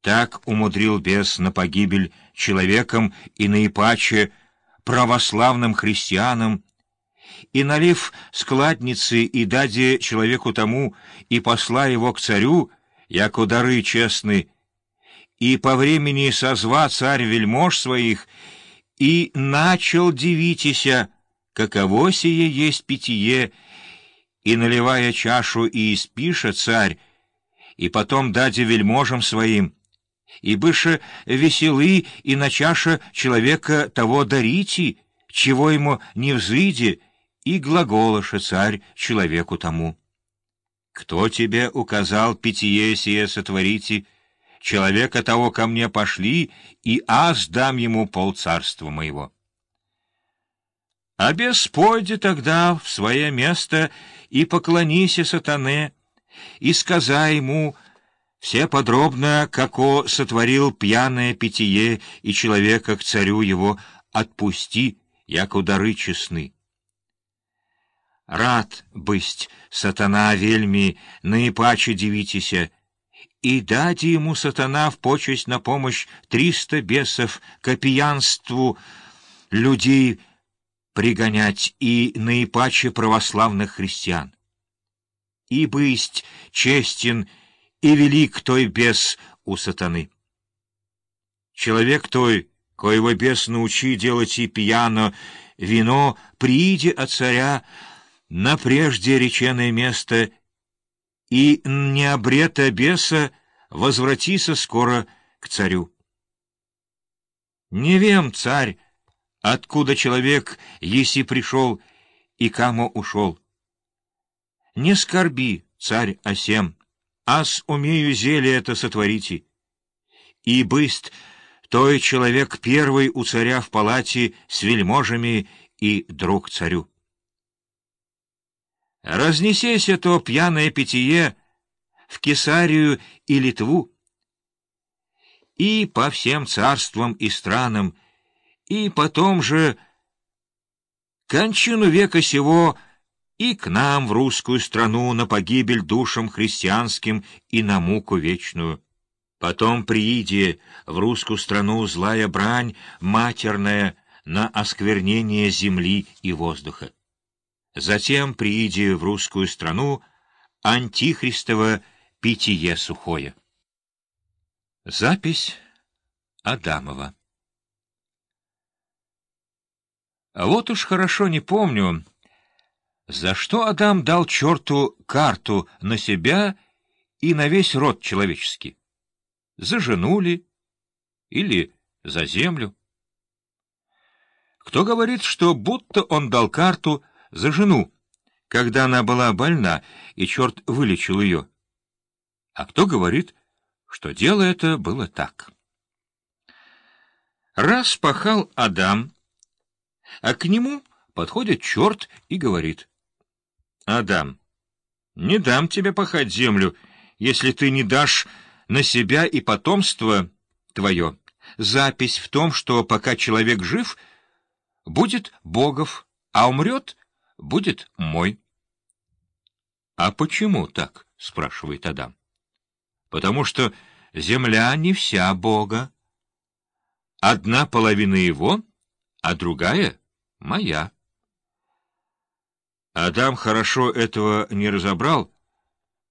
Так умудрил бес на погибель человеком и наипаче православным христианам, и, налив складницы и даде человеку тому, и посла его к царю, яко дары честны, и по времени созва царь вельмож своих, и начал дивитеся, каково сие есть питье, и, наливая чашу, и испиша царь, и потом даде вельможам своим, и быше веселы, и на чаша человека того дарите, чего ему не взыди, и глаголоша царь человеку тому. Кто тебе указал питье сие сотворите, человека того ко мне пошли, и аз дам ему полцарства моего. А бес пойди тогда в свое место и поклонися сатане, и сказай ему все подробно, како сотворил пьяное питье и человека к царю его отпусти, як удары честны. Рад бысть, сатана вельми, наипаче дивитеся, и дать ему сатана в почесть на помощь триста бесов к пьянству людей пригонять и наипаче православных христиан. И бысть честен и велик той бес у сатаны. Человек той, коего бес научи делать и пьяно вино, прииди от царя на прежде реченное место и не обрета беса возвратися скоро к царю. Не вем, царь, откуда человек, если пришел и кому ушел. Не скорби, царь Асем, ас умею зелье это сотворите. И быст той человек первый у царя в палате с вельможами и друг царю. Разнесеся то пьяное питье в Кесарию и Литву, и по всем царствам и странам, и потом же кончину века сего и к нам в русскую страну на погибель душам христианским и на муку вечную. Потом прииди в русскую страну злая брань матерная на осквернение земли и воздуха. Затем, прииди в русскую страну, антихристово питье сухое. Запись Адамова А вот уж хорошо не помню, за что Адам дал черту карту на себя и на весь род человеческий. За жену ли или за землю? Кто говорит, что будто он дал карту за жену, когда она была больна, и черт вылечил ее. А кто говорит, что дело это было так? Раз пахал Адам, а к нему подходит черт и говорит, «Адам, не дам тебе пахать землю, если ты не дашь на себя и потомство твое. Запись в том, что пока человек жив, будет Богов, а умрет — будет мой. — А почему так? — спрашивает Адам. — Потому что земля не вся Бога. Одна половина его, а другая — моя. Адам хорошо этого не разобрал,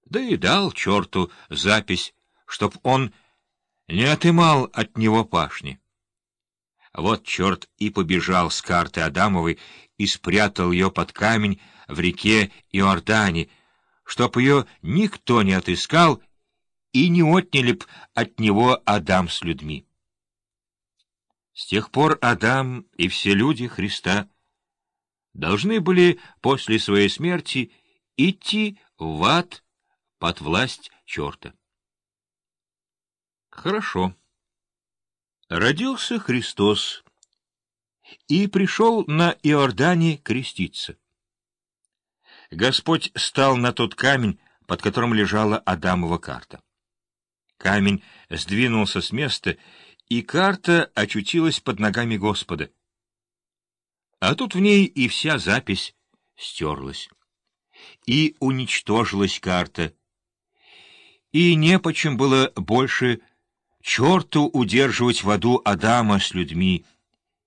да и дал черту запись, чтоб он не отымал от него пашни. Вот черт и побежал с карты Адамовой и спрятал ее под камень в реке Иордане, чтоб ее никто не отыскал и не отняли б от него Адам с людьми. С тех пор Адам и все люди Христа должны были после своей смерти идти в ад под власть черта. Хорошо. Родился Христос и пришел на Иордане креститься. Господь стал на тот камень, под которым лежала Адамова карта. Камень сдвинулся с места, и карта очутилась под ногами Господа. А тут в ней и вся запись стерлась. И уничтожилась карта. И не почем было больше черту удерживать в аду Адама с людьми,